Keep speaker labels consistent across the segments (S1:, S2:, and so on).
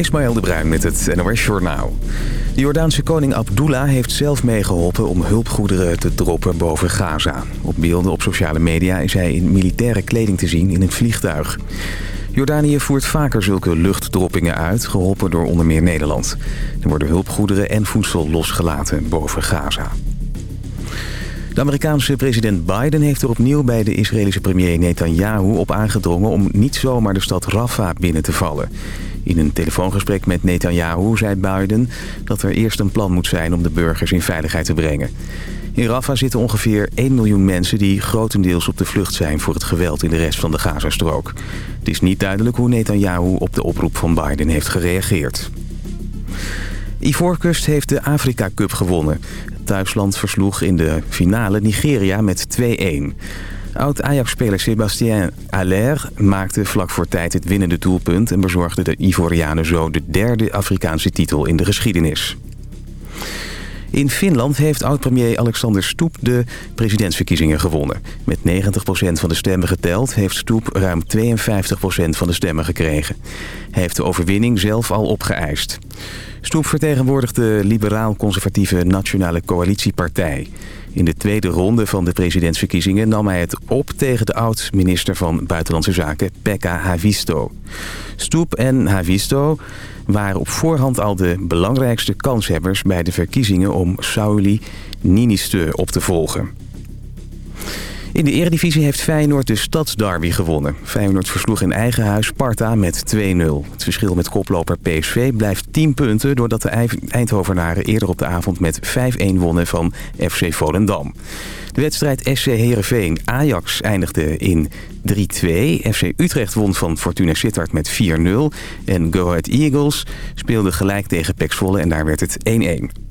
S1: Ismaël de Bruin met het NOS Journaal. De Jordaanse koning Abdullah heeft zelf meegeholpen om hulpgoederen te droppen boven Gaza. Op beelden op sociale media is hij in militaire kleding te zien in een vliegtuig. Jordanië voert vaker zulke luchtdroppingen uit, geholpen door onder meer Nederland. Er worden hulpgoederen en voedsel losgelaten boven Gaza. De Amerikaanse president Biden heeft er opnieuw bij de Israëlische premier Netanyahu op aangedrongen om niet zomaar de stad Rafah binnen te vallen. In een telefoongesprek met Netanyahu zei Biden dat er eerst een plan moet zijn om de burgers in veiligheid te brengen. In Rafah zitten ongeveer 1 miljoen mensen die grotendeels op de vlucht zijn voor het geweld in de rest van de Gazastrook. Het is niet duidelijk hoe Netanyahu op de oproep van Biden heeft gereageerd. Ivoorkust heeft de Afrika Cup gewonnen. Het thuisland versloeg in de finale Nigeria met 2-1. Oud-Ajax-speler Sébastien Aller maakte vlak voor tijd het winnende doelpunt... en bezorgde de Ivorianen zo de derde Afrikaanse titel in de geschiedenis. In Finland heeft oud-premier Alexander Stoep de presidentsverkiezingen gewonnen. Met 90% van de stemmen geteld heeft Stoep ruim 52% van de stemmen gekregen. Hij heeft de overwinning zelf al opgeëist. Stoep vertegenwoordigt de liberaal-conservatieve Nationale Coalitiepartij. In de tweede ronde van de presidentsverkiezingen nam hij het op tegen de oud-minister van Buitenlandse Zaken, Pekka Havisto. Stoep en Havisto waren op voorhand al de belangrijkste kanshebbers bij de verkiezingen om Sauli Niinistö op te volgen. In de eredivisie heeft Feyenoord de stadsderby gewonnen. Feyenoord versloeg in eigen huis Sparta met 2-0. Het verschil met koploper PSV blijft 10 punten... doordat de Eindhovenaren eerder op de avond met 5-1 wonnen van FC Volendam. De wedstrijd SC Heerenveen Ajax eindigde in 3-2. FC Utrecht won van Fortuna Sittard met 4-0. En Go Ahead Eagles speelde gelijk tegen Pek Zwolle en daar werd het 1-1.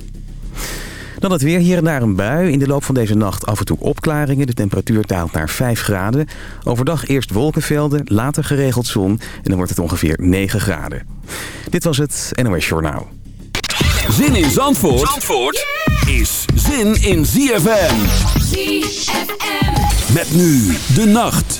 S1: Dan het weer hier en daar een bui. In de loop van deze nacht af en toe opklaringen. De temperatuur daalt naar 5 graden. Overdag eerst wolkenvelden, later geregeld zon. En dan wordt het ongeveer 9 graden. Dit was het NOS Journaal.
S2: Zin in Zandvoort, Zandvoort is zin in ZFM. ZFM. Met nu de nacht.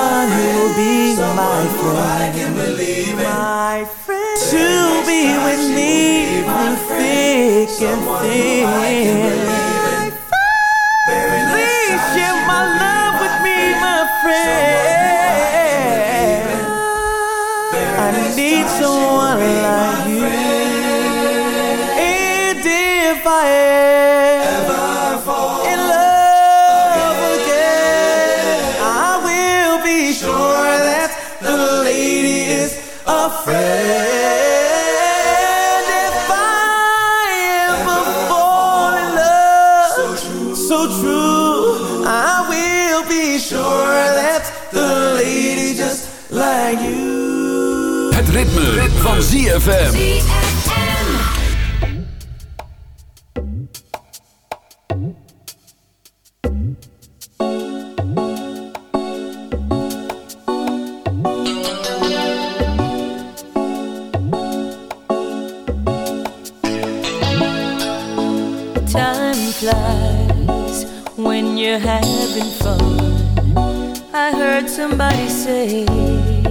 S3: be my friend. I need someone who'll be my friend, my friend, to be with me through thick and thin.
S2: Ritme, ritme. van ZFM.
S4: Time flies when you're having fun. I heard somebody say.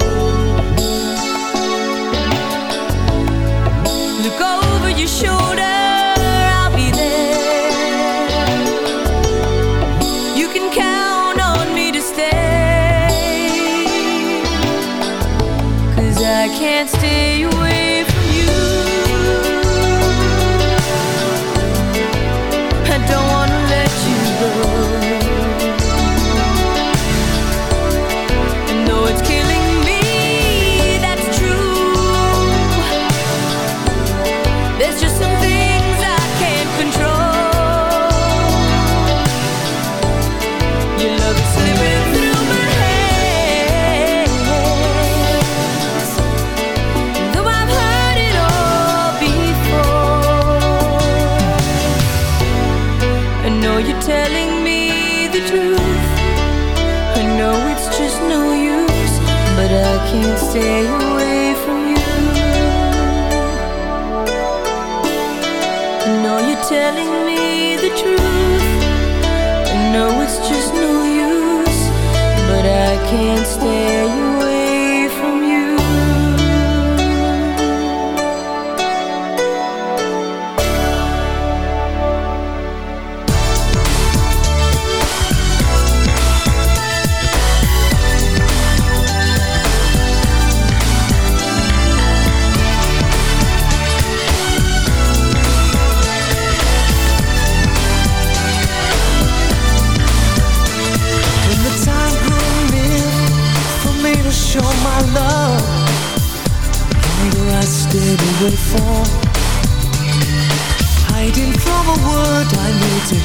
S5: can't stay away from you. You're telling me the truth. I know it's just no use, but I can't stay.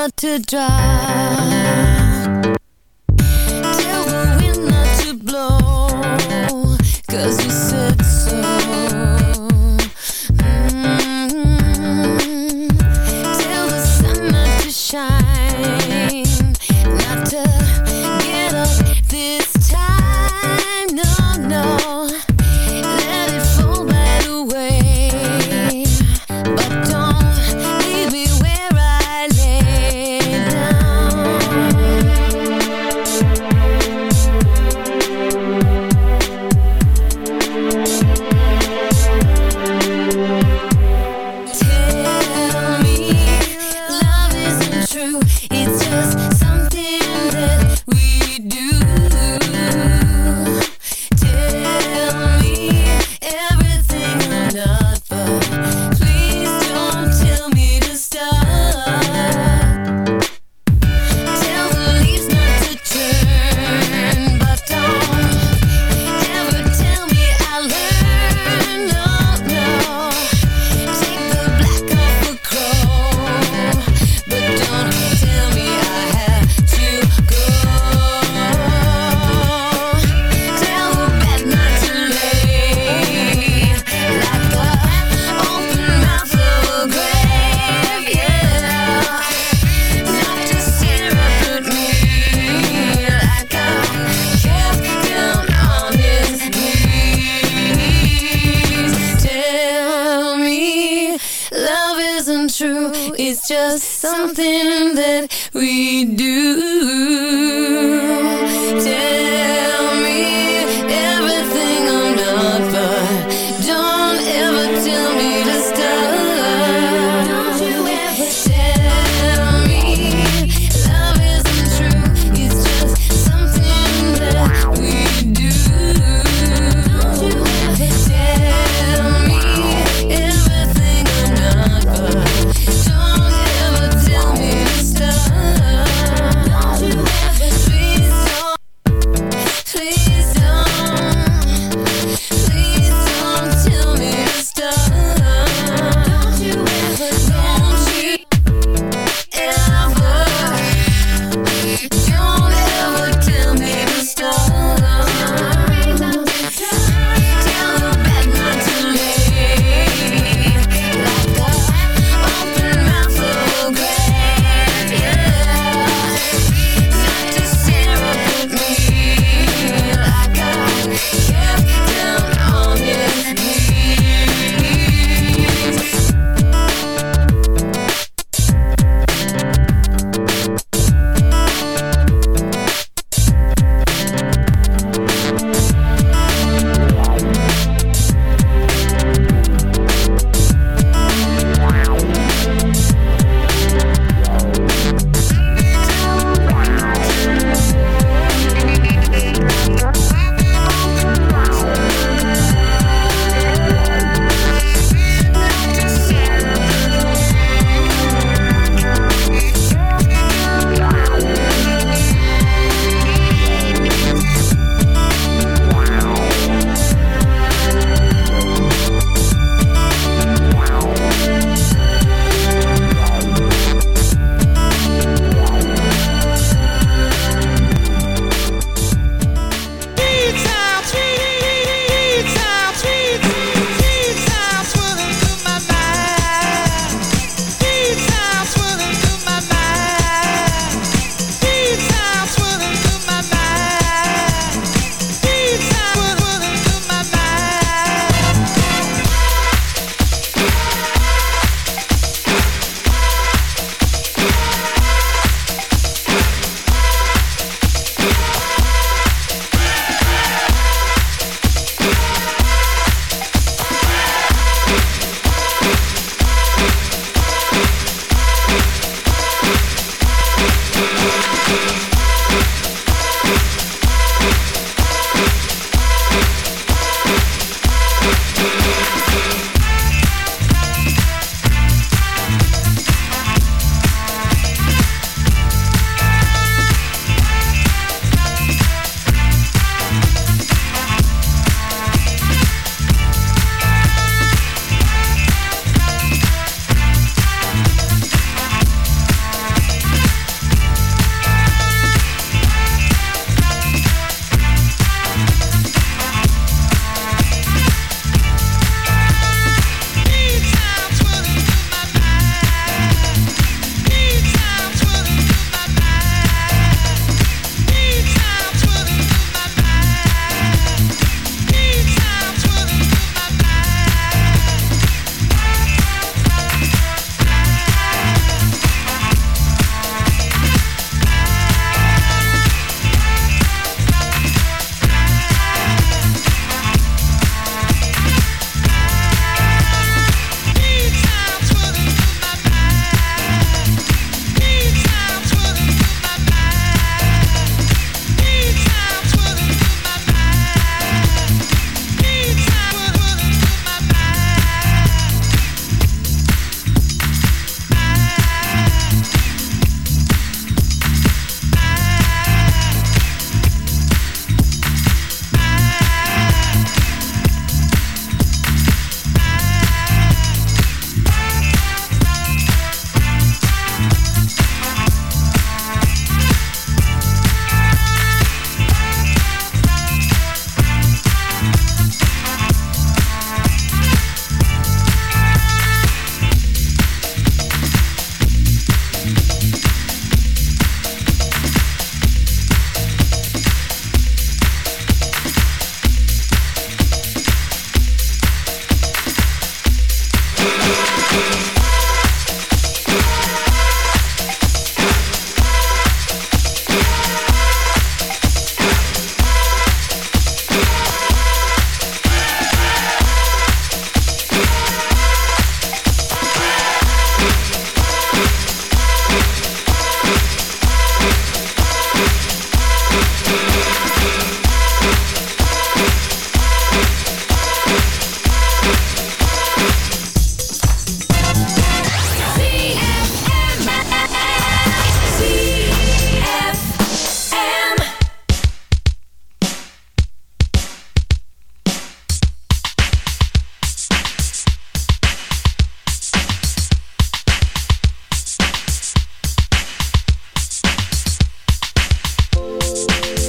S5: not to drive